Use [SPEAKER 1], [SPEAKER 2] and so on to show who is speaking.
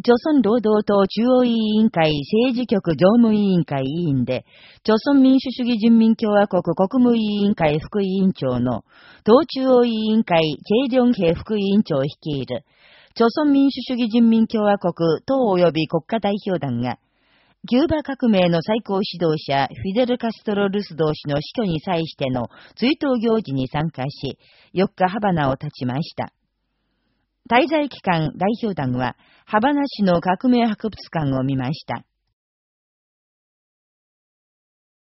[SPEAKER 1] 朝鮮労働党中央委員会政治局常務委員会委員で、朝鮮民主主義人民共和国国務委員会副委員長の、党中央委員会チェイリョンヘ副委員長を率いる、朝鮮民主主義人民共和国党及び国家代表団が、キューバ革命の最高指導者、フィデル・カストロ・ルス同士の死去に際しての追悼行事に参加し、4日ハバナを立ちました。滞在期間代表団は、ハバナ市の革命博物館を見ました。